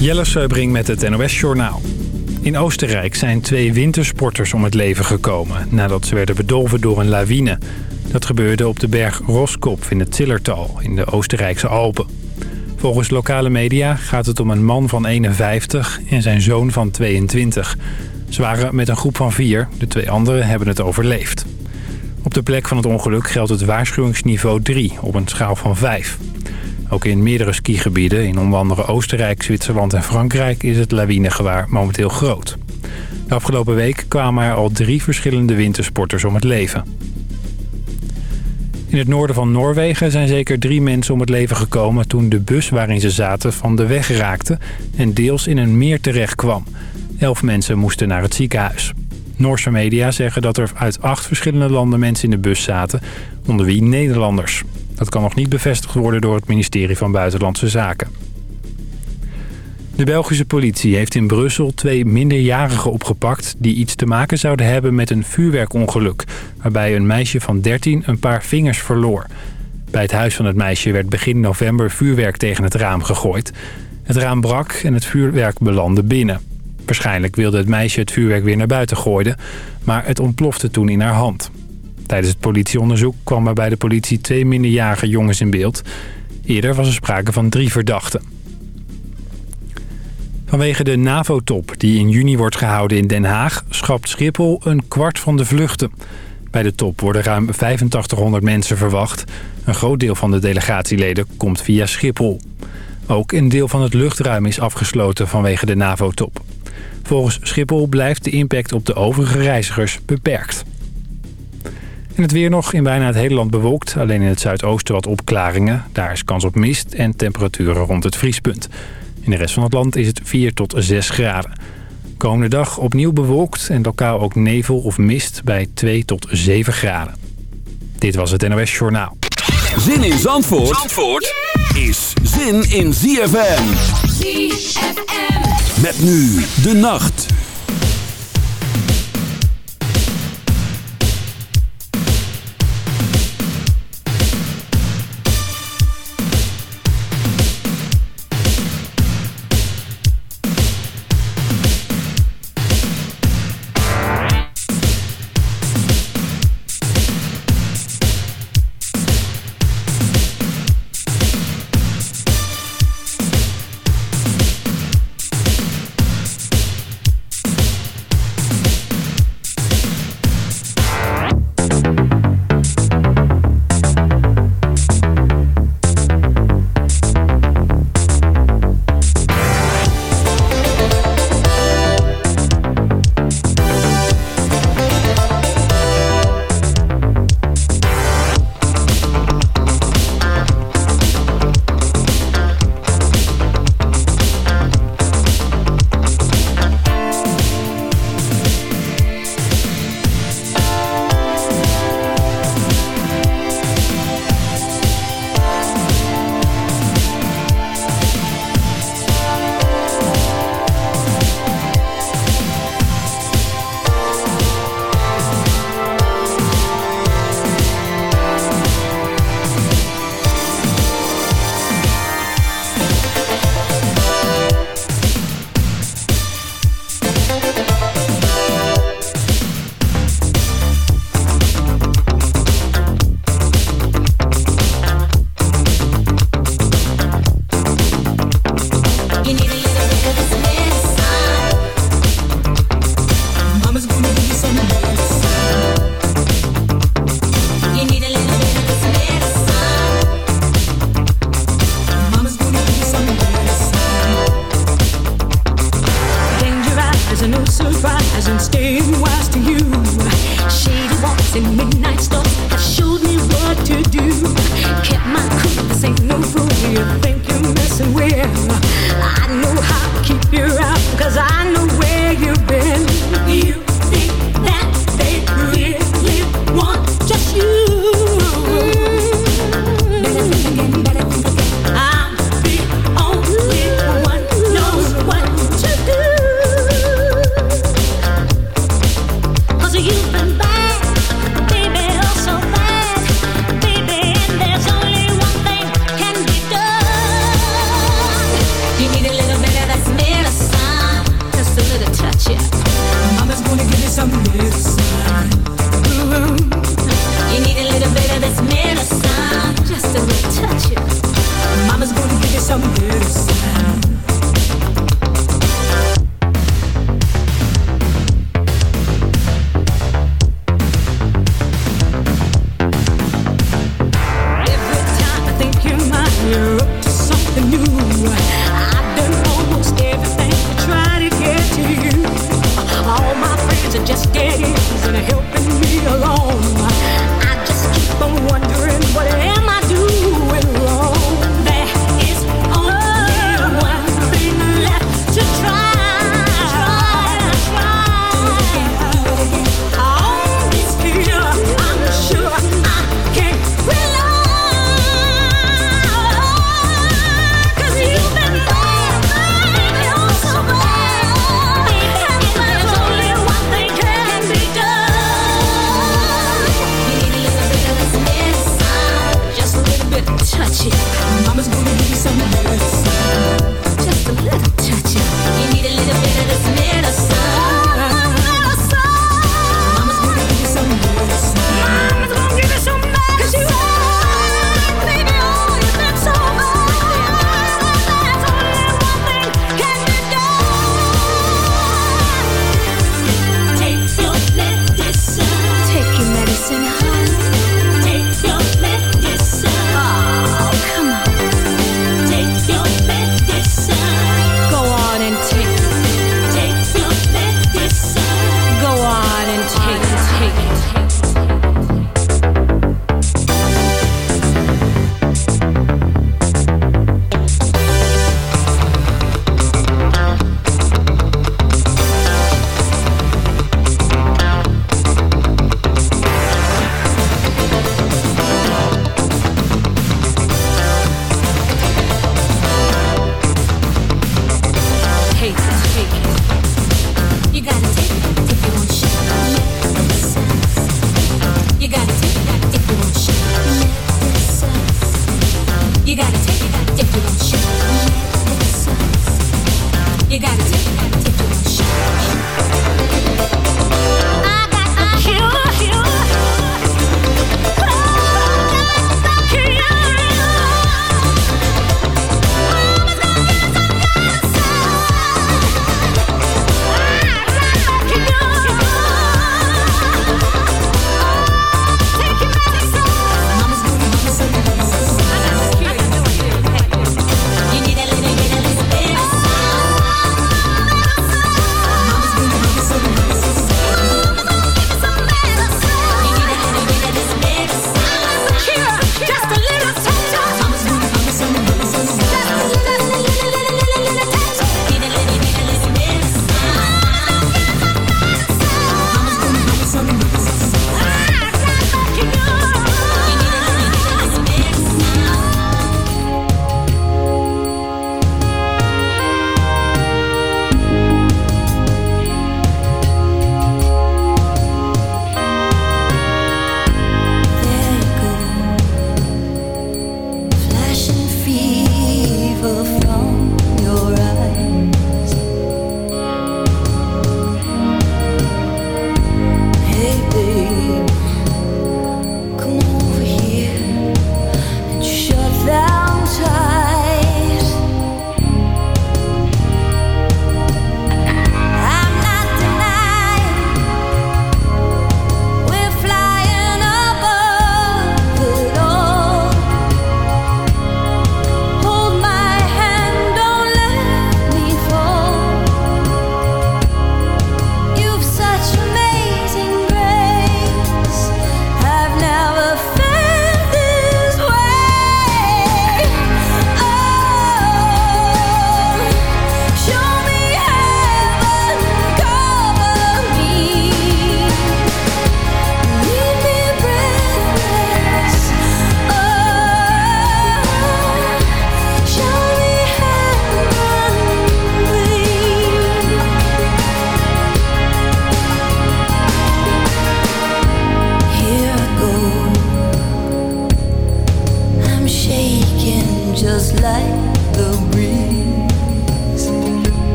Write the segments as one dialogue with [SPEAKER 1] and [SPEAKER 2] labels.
[SPEAKER 1] Jelle Seubring met het NOS Journaal. In Oostenrijk zijn twee wintersporters om het leven gekomen... nadat ze werden bedolven door een lawine. Dat gebeurde op de berg Roskopf in het Zillertal in de Oostenrijkse Alpen. Volgens lokale media gaat het om een man van 51 en zijn zoon van 22. Ze waren met een groep van vier. De twee anderen hebben het overleefd. Op de plek van het ongeluk geldt het waarschuwingsniveau 3 op een schaal van 5. Ook in meerdere skigebieden, in onder andere Oostenrijk, Zwitserland en Frankrijk... is het lawinegewaar momenteel groot. De afgelopen week kwamen er al drie verschillende wintersporters om het leven. In het noorden van Noorwegen zijn zeker drie mensen om het leven gekomen... toen de bus waarin ze zaten van de weg raakte en deels in een meer terecht kwam. Elf mensen moesten naar het ziekenhuis. Noorse media zeggen dat er uit acht verschillende landen mensen in de bus zaten... onder wie Nederlanders. Dat kan nog niet bevestigd worden door het ministerie van Buitenlandse Zaken. De Belgische politie heeft in Brussel twee minderjarigen opgepakt... die iets te maken zouden hebben met een vuurwerkongeluk... waarbij een meisje van 13 een paar vingers verloor. Bij het huis van het meisje werd begin november vuurwerk tegen het raam gegooid. Het raam brak en het vuurwerk belandde binnen. Waarschijnlijk wilde het meisje het vuurwerk weer naar buiten gooien... maar het ontplofte toen in haar hand. Tijdens het politieonderzoek kwamen bij de politie twee minderjarige jongens in beeld. Eerder was er sprake van drie verdachten. Vanwege de NAVO-top die in juni wordt gehouden in Den Haag... schapt Schiphol een kwart van de vluchten. Bij de top worden ruim 8500 mensen verwacht. Een groot deel van de delegatieleden komt via Schiphol. Ook een deel van het luchtruim is afgesloten vanwege de NAVO-top. Volgens Schiphol blijft de impact op de overige reizigers beperkt. In het weer nog in bijna het hele land bewolkt. Alleen in het zuidoosten wat opklaringen. Daar is kans op mist en temperaturen rond het vriespunt. In de rest van het land is het 4 tot 6 graden. Komende dag opnieuw bewolkt en lokaal ook nevel of mist bij 2 tot 7 graden. Dit was het NOS Journaal.
[SPEAKER 2] Zin in Zandvoort, Zandvoort is zin in ZFM. ZFM. Met nu de nacht.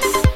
[SPEAKER 3] Peace.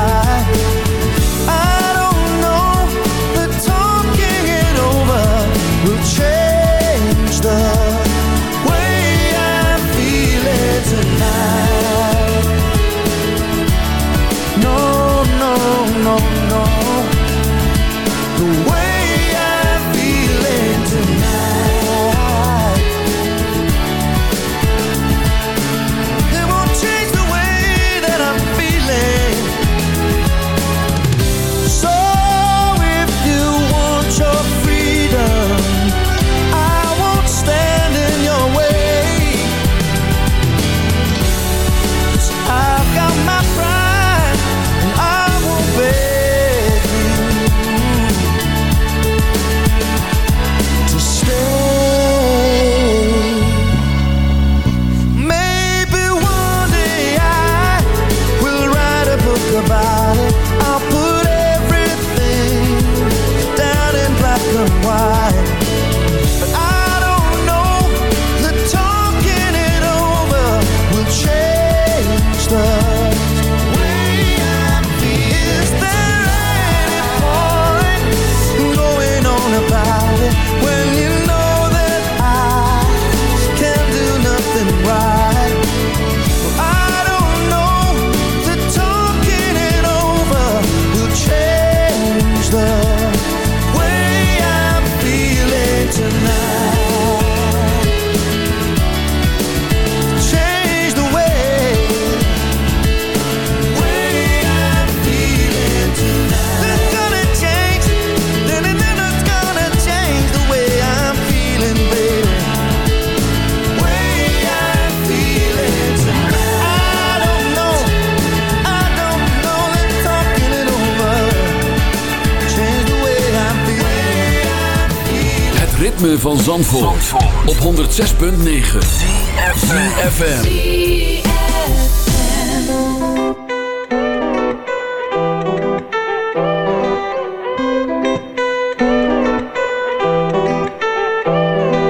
[SPEAKER 2] Ritme van Zandvoort, op 106.9 CFFM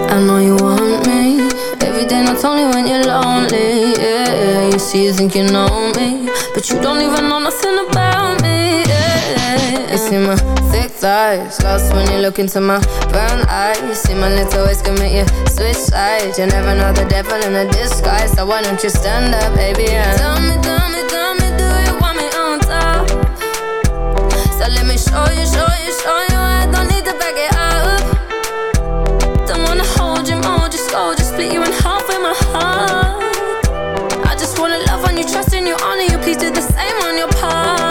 [SPEAKER 4] I know you want me. Every day not only when you're lonely Yeah, you see you think you know me But you don't even know nothing about me Yeah, see my thighs Lost when you look into my brown eyes. See my little ways commit you switch sides You never know the devil in a disguise. So why don't you stand up, baby, and Tell me, tell me, tell me, do you want me on top? So let me show you, show you, show you. I don't need to back it up. Don't wanna hold you more, just go Just split you in half with my heart. I just wanna love on you, trust in you, honor you. Please do the same on your part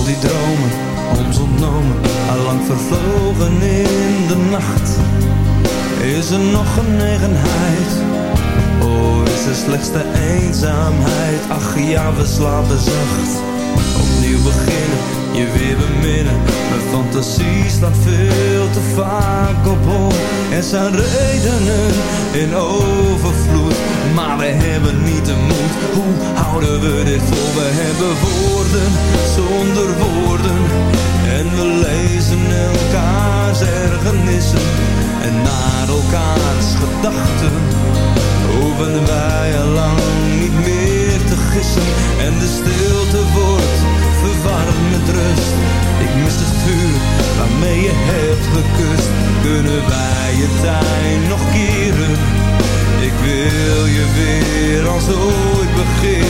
[SPEAKER 5] Al die dromen, ons ontnomen, allang vervlogen in de nacht. Is er nog genegenheid? Oh, is er slechts de eenzaamheid? Ach ja, we slapen zacht. Opnieuw beginnen, je weer beminnen. Mijn fantasie staat veel te vaak op hol. Er zijn redenen in overvloed, maar we hebben niet de moed. Hoe houden we dit vol? We hebben woorden zonder woorden. En we lezen elkaars ergernissen en naar elkaars gedachten. Hoeven wij je tijd nog keren? Ik wil je weer als ooit begeren.